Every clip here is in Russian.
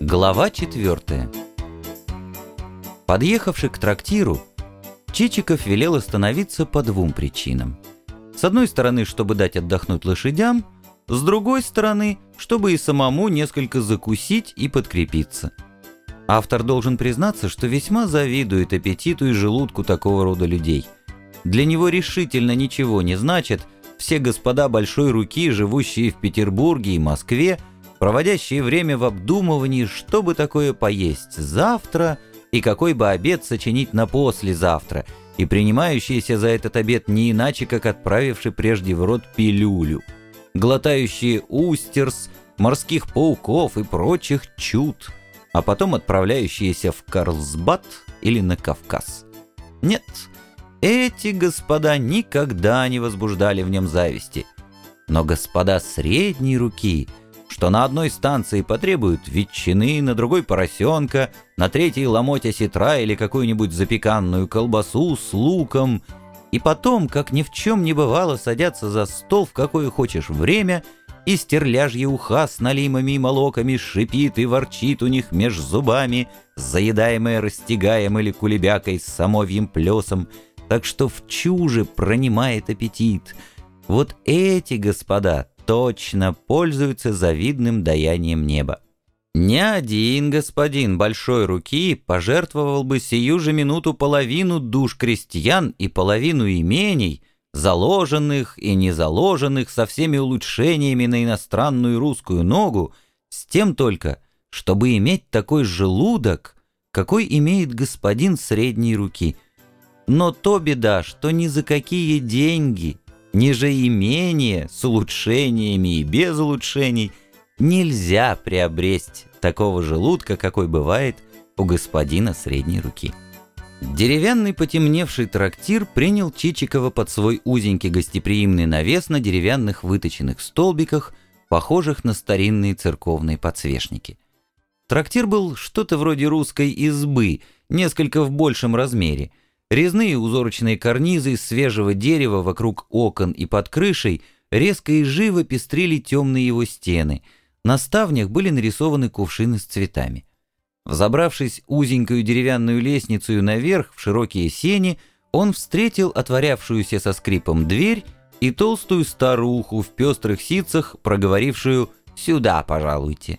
Глава четвертая. Подъехавший к трактиру, Чичиков велел остановиться по двум причинам. С одной стороны, чтобы дать отдохнуть лошадям, с другой стороны, чтобы и самому несколько закусить и подкрепиться. Автор должен признаться, что весьма завидует аппетиту и желудку такого рода людей. Для него решительно ничего не значит все господа большой руки, живущие в Петербурге и Москве, проводящие время в обдумывании, что бы такое поесть завтра и какой бы обед сочинить на послезавтра, и принимающиеся за этот обед не иначе, как отправивший прежде в рот пилюлю, глотающие устерс, морских пауков и прочих чуд, а потом отправляющиеся в Карлсбад или на Кавказ. Нет, эти господа никогда не возбуждали в нем зависти. Но господа средней руки — что на одной станции потребуют ветчины, на другой поросенка, на третьей ломоть осетра или какую-нибудь запеканную колбасу с луком, и потом, как ни в чем не бывало, садятся за стол в какое хочешь время, и стерляжье уха с налимами и молоками шипит и ворчит у них меж зубами, заедаемое растягаем или кулебякой с самовьим плесом, так что в чуже пронимает аппетит. Вот эти господа точно пользуются завидным даянием неба. Ни один господин большой руки пожертвовал бы сию же минуту половину душ крестьян и половину имений, заложенных и незаложенных со всеми улучшениями на иностранную русскую ногу, с тем только, чтобы иметь такой желудок, какой имеет господин средней руки. Но то беда, что ни за какие деньги Ниже имения с улучшениями и без улучшений нельзя приобрести такого желудка, какой бывает у господина средней руки. Деревянный потемневший трактир принял Чичикова под свой узенький гостеприимный навес на деревянных выточенных столбиках, похожих на старинные церковные подсвечники. Трактир был что-то вроде русской избы, несколько в большем размере – Резные узорочные карнизы из свежего дерева вокруг окон и под крышей резко и живо пестрили темные его стены. На ставнях были нарисованы кувшины с цветами. Взобравшись узенькую деревянную лестницу наверх в широкие сени, он встретил отворявшуюся со скрипом дверь и толстую старуху в пестрых ситцах, проговорившую «Сюда, пожалуйте».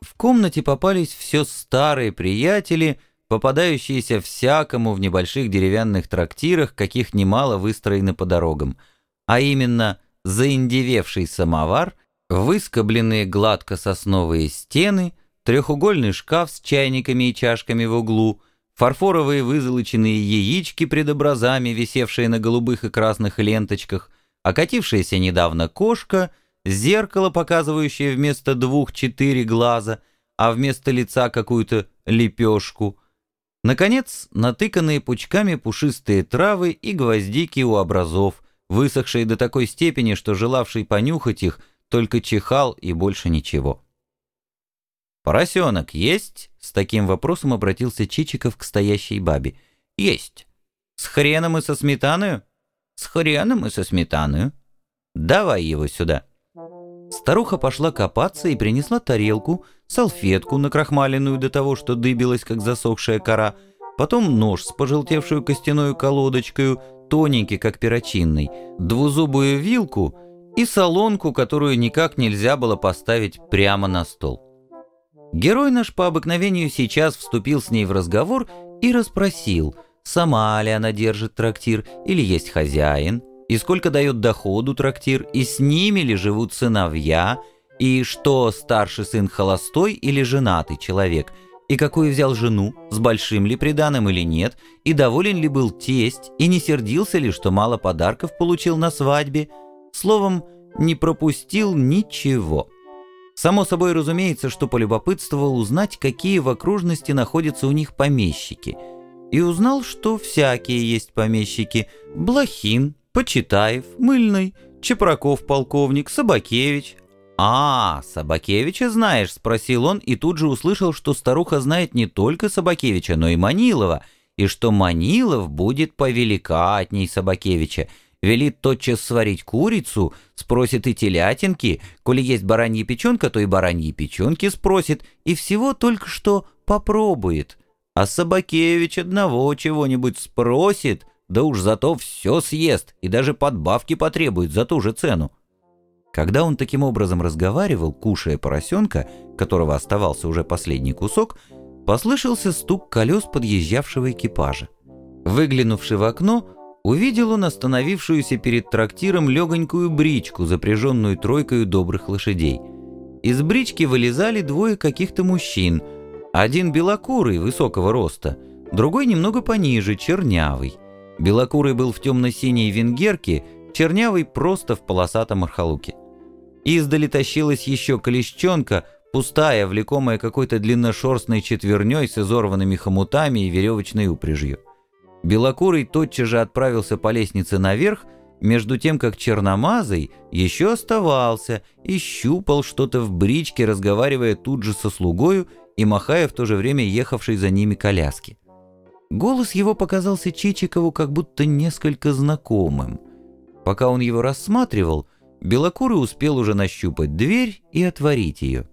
В комнате попались все старые приятели — попадающиеся всякому в небольших деревянных трактирах, каких немало выстроены по дорогам, а именно заиндевевший самовар, выскобленные гладко сосновые стены, трехугольный шкаф с чайниками и чашками в углу, фарфоровые вызолоченные яички пред образами, висевшие на голубых и красных ленточках, окатившаяся недавно кошка, зеркало, показывающее вместо двух четыре глаза, а вместо лица какую-то лепешку — Наконец, натыканные пучками пушистые травы и гвоздики у образов, высохшие до такой степени, что желавший понюхать их только чихал и больше ничего. «Поросенок есть?» — с таким вопросом обратился Чичиков к стоящей бабе. «Есть. С хреном и со сметаной?» «С хреном и со сметаной. Давай его сюда». Старуха пошла копаться и принесла тарелку, салфетку, накрахмаленную до того, что дыбилась, как засохшая кора, потом нож с пожелтевшую костяной колодочкой, тоненький, как перочинный, двузубую вилку и солонку, которую никак нельзя было поставить прямо на стол. Герой наш по обыкновению сейчас вступил с ней в разговор и расспросил, сама ли она держит трактир или есть хозяин, и сколько дает доходу трактир, и с ними ли живут сыновья, и что старший сын холостой или женатый человек, и какую взял жену, с большим ли приданым или нет, и доволен ли был тесть, и не сердился ли, что мало подарков получил на свадьбе. Словом, не пропустил ничего. Само собой разумеется, что полюбопытствовал узнать, какие в окружности находятся у них помещики. И узнал, что всякие есть помещики. Блохин, Почитаев, Мыльный, Чепраков полковник, Собакевич. «А, Собакевича знаешь?» — спросил он, и тут же услышал, что старуха знает не только Собакевича, но и Манилова, и что Манилов будет повеликатней Собакевича, велит тотчас сварить курицу, спросит и телятинки, коли есть баранья печенка, то и бараньи печенки спросит, и всего только что попробует. А Собакевич одного чего-нибудь спросит, да уж зато все съест и даже подбавки потребует за ту же цену. Когда он таким образом разговаривал, кушая поросенка, которого оставался уже последний кусок, послышался стук колес подъезжавшего экипажа. Выглянувший в окно, увидел он остановившуюся перед трактиром легонькую бричку, запряженную тройкой добрых лошадей. Из брички вылезали двое каких-то мужчин, один белокурый, высокого роста, другой немного пониже, чернявый. Белокурый был в темно-синей венгерке, чернявый просто в полосатом архалуке. Издали тащилась еще колещенка, пустая, влекомая какой-то длинношерстной четверней с изорванными хомутами и веревочной упряжью. Белокурый тотчас же отправился по лестнице наверх, между тем как черномазый еще оставался и щупал что-то в бричке, разговаривая тут же со слугою и махая в то же время ехавшей за ними коляски. Голос его показался Чичикову как будто несколько знакомым. Пока он его рассматривал, Белокурый успел уже нащупать дверь и отворить ее.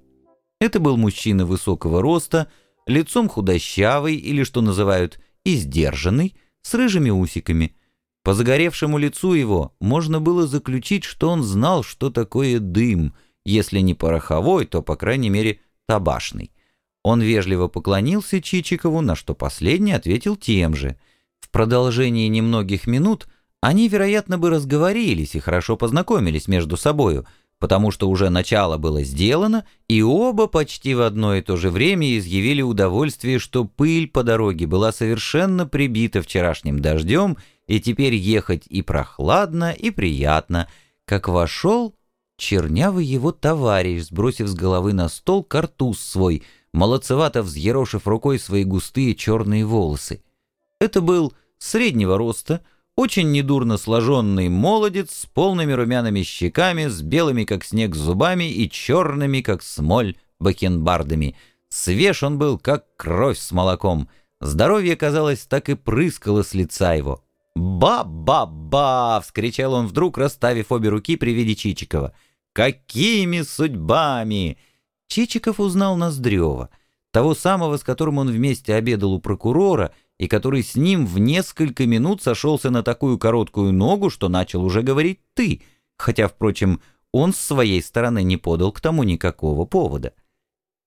Это был мужчина высокого роста, лицом худощавый или, что называют, издержанный, с рыжими усиками. По загоревшему лицу его можно было заключить, что он знал, что такое дым, если не пороховой, то, по крайней мере, табашный. Он вежливо поклонился Чичикову, на что последний ответил тем же. В продолжении немногих минут они, вероятно, бы разговорились и хорошо познакомились между собою, потому что уже начало было сделано, и оба почти в одно и то же время изъявили удовольствие, что пыль по дороге была совершенно прибита вчерашним дождем, и теперь ехать и прохладно, и приятно. Как вошел чернявый его товарищ, сбросив с головы на стол картуз свой, молодцевато взъерошив рукой свои густые черные волосы. Это был среднего роста, очень недурно сложенный молодец с полными румяными щеками, с белыми, как снег, зубами и черными, как смоль, бакенбардами. Свеж он был, как кровь с молоком. Здоровье, казалось, так и прыскало с лица его. «Ба-ба-ба!» — вскричал он вдруг, расставив обе руки при виде Чичикова. «Какими судьбами!» Чичиков узнал Ноздрева, того самого, с которым он вместе обедал у прокурора — и который с ним в несколько минут сошелся на такую короткую ногу, что начал уже говорить «ты», хотя, впрочем, он с своей стороны не подал к тому никакого повода.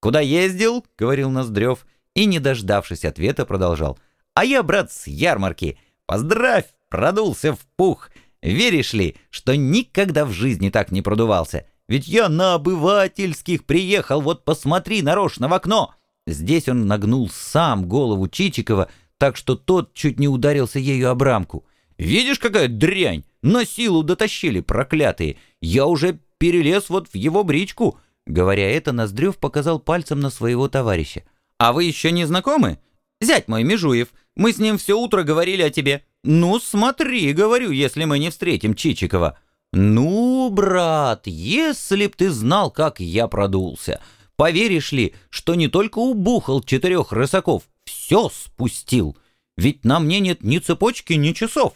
«Куда ездил?» — говорил Ноздрев, и, не дождавшись ответа, продолжал. «А я, брат, с ярмарки. Поздравь, продулся в пух. Веришь ли, что никогда в жизни так не продувался? Ведь я на обывательских приехал, вот посмотри нарочно в окно». Здесь он нагнул сам голову Чичикова, так что тот чуть не ударился ею об рамку. «Видишь, какая дрянь! На силу дотащили, проклятые! Я уже перелез вот в его бричку!» Говоря это, Ноздрев показал пальцем на своего товарища. «А вы еще не знакомы? Зять мой, Межуев, мы с ним все утро говорили о тебе. Ну, смотри, говорю, если мы не встретим Чичикова». «Ну, брат, если б ты знал, как я продулся! Поверишь ли, что не только убухал четырех рысаков, все спустил, ведь на мне нет ни цепочки, ни часов».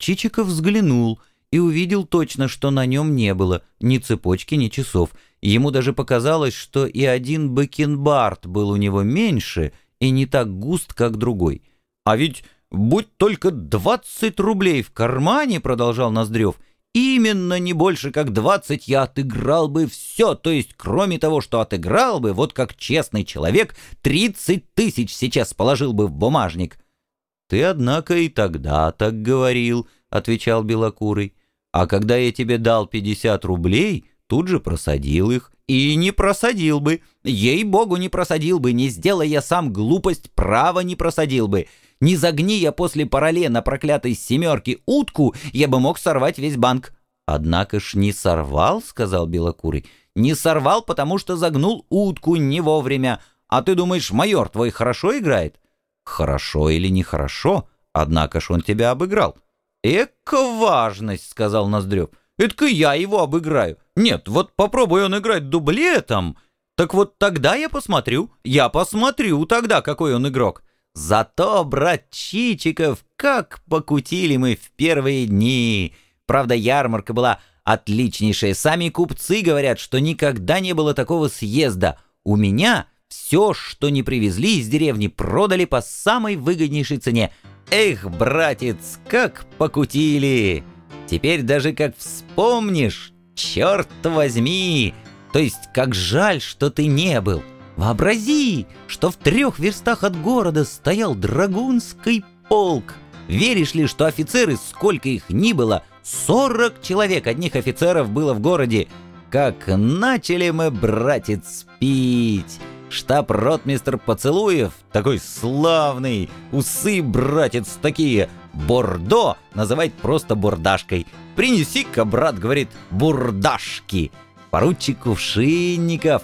Чичиков взглянул и увидел точно, что на нем не было ни цепочки, ни часов. Ему даже показалось, что и один бакенбард был у него меньше и не так густ, как другой. «А ведь будь только двадцать рублей в кармане», — продолжал Ноздрев, — Именно не больше как двадцать я отыграл бы все, то есть кроме того, что отыграл бы, вот как честный человек, тридцать тысяч сейчас положил бы в бумажник. «Ты, однако, и тогда так говорил», — отвечал Белокурый. «А когда я тебе дал пятьдесят рублей, тут же просадил их. И не просадил бы. Ей-богу, не просадил бы. Не сделай я сам глупость, право не просадил бы. Не загни я после парале на проклятой семерке утку, я бы мог сорвать весь банк. Однако ж не сорвал, сказал Белокурый. Не сорвал, потому что загнул утку не вовремя. А ты думаешь, майор твой хорошо играет? Хорошо или нехорошо, однако ж он тебя обыграл. Эка важность, сказал Ноздрев. Это я его обыграю. Нет, вот попробуй он играть дублетом. Так вот тогда я посмотрю. Я посмотрю тогда, какой он игрок. Зато, брат Чичиков, как покутили мы в первые дни. Правда, ярмарка была отличнейшая. Сами купцы говорят, что никогда не было такого съезда. У меня все, что не привезли из деревни, продали по самой выгоднейшей цене. Эх, братец, как покутили! Теперь даже как вспомнишь, черт возьми! То есть, как жаль, что ты не был. Вообрази, что в трех верстах от города стоял драгунский полк. Веришь ли, что офицеры, сколько их ни было, сорок человек одних офицеров было в городе. Как начали мы, братец, пить. Штаб-ротмистр Поцелуев, такой славный, усы, братец, такие, Бордо называет просто бурдашкой. Принеси-ка, брат, говорит, бурдашки. Поручик Кувшинников.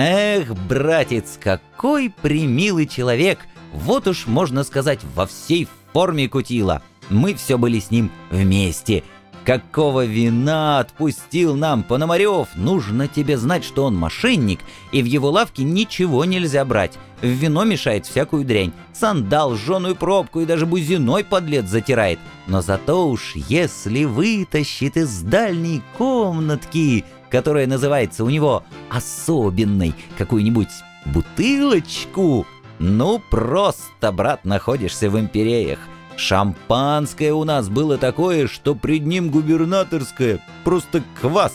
Эх, братец, какой примилый человек. Вот уж, можно сказать, во всей форме кутила. Мы все были с ним вместе. Какого вина отпустил нам Пономарев? Нужно тебе знать, что он мошенник, и в его лавке ничего нельзя брать. В вино мешает всякую дрянь. Сандал, жженую пробку и даже бузиной подлец затирает. Но зато уж если вытащит из дальней комнатки, которая называется у него особенной, какую-нибудь бутылочку, ну просто, брат, находишься в империях. Шампанское у нас было такое, что пред ним губернаторское, просто квас.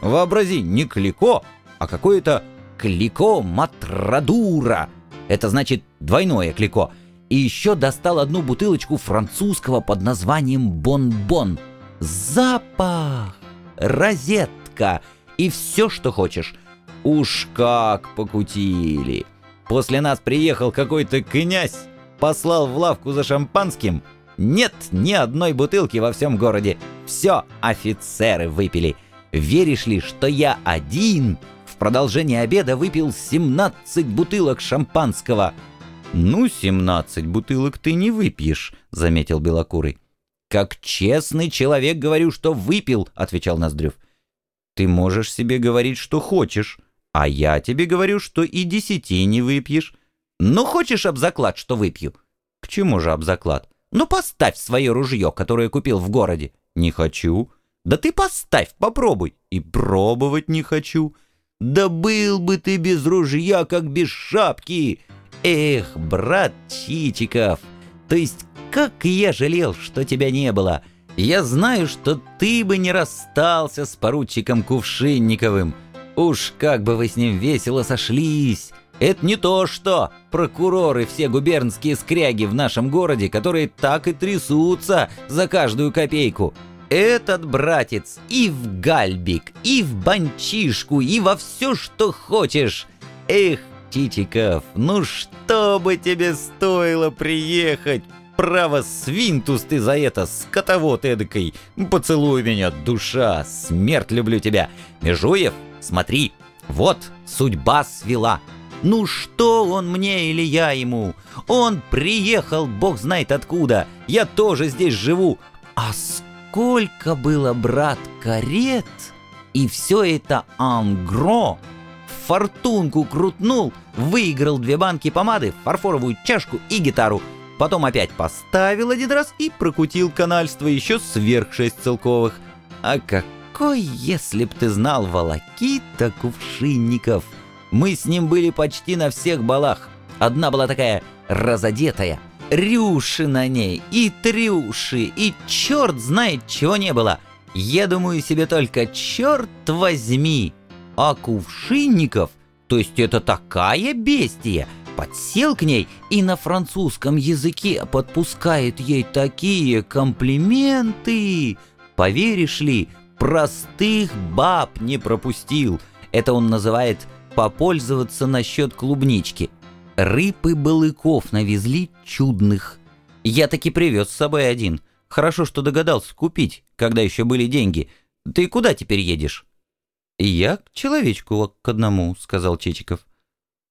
Вообрази, не клико, а какое-то клико матрадура. Это значит двойное клико. И еще достал одну бутылочку французского под названием «Бон-бон». Запах, розетка и все, что хочешь. Уж как покутили. После нас приехал какой-то князь послал в лавку за шампанским, нет ни одной бутылки во всем городе. Все офицеры выпили. Веришь ли, что я один в продолжении обеда выпил 17 бутылок шампанского? Ну, 17 бутылок ты не выпьешь, заметил Белокурый. Как честный человек говорю, что выпил, отвечал Ноздрев. Ты можешь себе говорить, что хочешь, а я тебе говорю, что и десяти не выпьешь. Ну, хочешь об заклад, что выпью? К чему же об заклад? Ну, поставь свое ружье, которое купил в городе. Не хочу. Да ты поставь, попробуй. И пробовать не хочу. Да был бы ты без ружья, как без шапки. Эх, брат Чичиков, то есть как я жалел, что тебя не было. Я знаю, что ты бы не расстался с поручиком Кувшинниковым. Уж как бы вы с ним весело сошлись. Это не то что прокуроры все губернские скряги в нашем городе, которые так и трясутся за каждую копейку. Этот братец и в гальбик, и в банчишку, и во все, что хочешь. Эх, Чичиков, ну что бы тебе стоило приехать? Право, свинтус ты за это, скотовод эдакой. Поцелуй меня, душа, смерть люблю тебя. Межуев, смотри, вот судьба свела. Ну что он мне или я ему? Он приехал, бог знает откуда. Я тоже здесь живу. А сколько было, брат, карет? И все это ангро. Фортунку крутнул, выиграл две банки помады, фарфоровую чашку и гитару. Потом опять поставил один раз и прокутил канальство еще сверх шесть целковых. А какой, если б ты знал, волокита кувшинников — мы с ним были почти на всех балах. Одна была такая разодетая, рюши на ней, и трюши, и черт знает чего не было. Я думаю себе только, черт возьми. А кувшинников, то есть это такая бестия, подсел к ней и на французском языке подпускает ей такие комплименты. Поверишь ли, простых баб не пропустил. Это он называет попользоваться насчет клубнички. Рыб и балыков навезли чудных. Я таки привез с собой один. Хорошо, что догадался купить, когда еще были деньги. Ты куда теперь едешь? «Я к человечку к одному», — сказал Чечиков.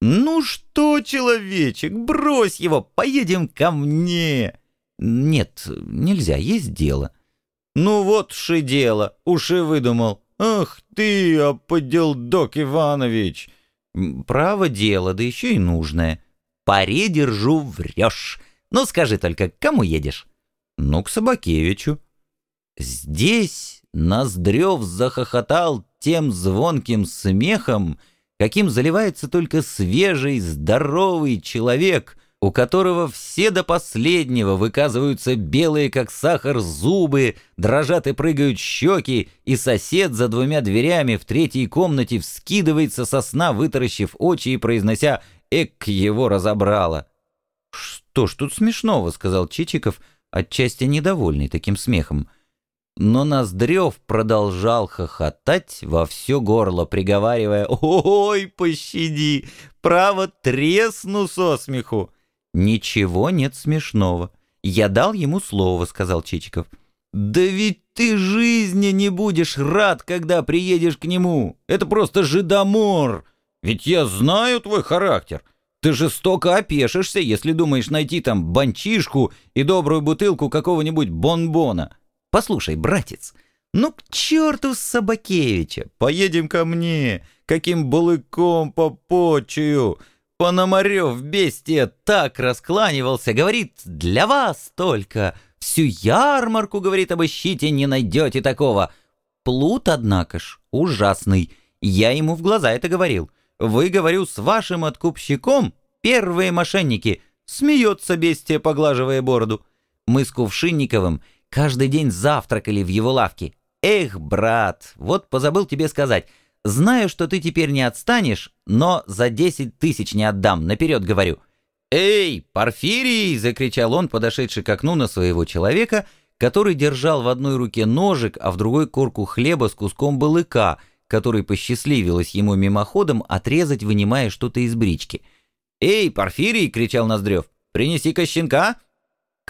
«Ну что, человечек, брось его, поедем ко мне!» «Нет, нельзя, есть дело». «Ну вот уж и дело, уж и выдумал. «Ах ты, подделдок Иванович!» «Право дело, да еще и нужное. Пари держу, врешь. Ну скажи только, к кому едешь?» «Ну, к Собакевичу». Здесь Ноздрев захохотал тем звонким смехом, каким заливается только свежий, здоровый человек, у которого все до последнего выказываются белые, как сахар, зубы, дрожат и прыгают щеки, и сосед за двумя дверями в третьей комнате вскидывается со сна, вытаращив очи и произнося «Эк, его разобрало!» «Что ж тут смешного?» — сказал Чичиков, отчасти недовольный таким смехом. Но Ноздрев продолжал хохотать во все горло, приговаривая «Ой, пощади! Право, тресну со смеху!» «Ничего нет смешного. Я дал ему слово», — сказал Чичиков. «Да ведь ты жизни не будешь рад, когда приедешь к нему. Это просто жидомор. Ведь я знаю твой характер. Ты жестоко опешишься, если думаешь найти там банчишку и добрую бутылку какого-нибудь бонбона. Послушай, братец, ну к черту Собакевича, поедем ко мне, каким балыком попочую». Пономарев бестия так раскланивался, говорит, для вас только. Всю ярмарку, говорит, обыщите, не найдете такого. Плут, однако ж, ужасный. Я ему в глаза это говорил. Вы, говорю, с вашим откупщиком первые мошенники. Смеется бестия, поглаживая бороду. Мы с Кувшинниковым каждый день завтракали в его лавке. Эх, брат, вот позабыл тебе сказать. Знаю, что ты теперь не отстанешь, но за десять тысяч не отдам, наперед говорю». «Эй, Порфирий!» — закричал он, подошедший к окну на своего человека, который держал в одной руке ножик, а в другой корку хлеба с куском балыка, который посчастливилось ему мимоходом отрезать, вынимая что-то из брички. «Эй, Порфирий!» — кричал Ноздрев. «Принеси-ка щенка!»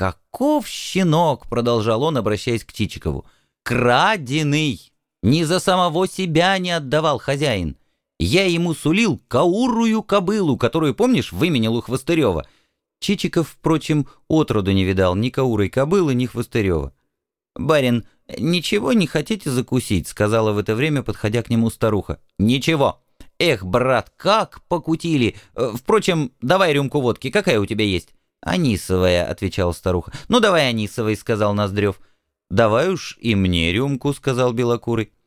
«Каков щенок!» — продолжал он, обращаясь к Чичикову. «Краденый!» Ни за самого себя не отдавал хозяин. Я ему сулил каурую кобылу, которую, помнишь, выменял у Хвостырева. Чичиков, впрочем, отроду не видал ни каурой кобылы, ни Хвостырева. «Барин, ничего не хотите закусить?» — сказала в это время, подходя к нему старуха. «Ничего. Эх, брат, как покутили. Э, впрочем, давай рюмку водки. Какая у тебя есть?» «Анисовая», — отвечала старуха. «Ну, давай анисовой», — сказал Ноздрев. «Давай уж и мне рюмку», — сказал Белокурый.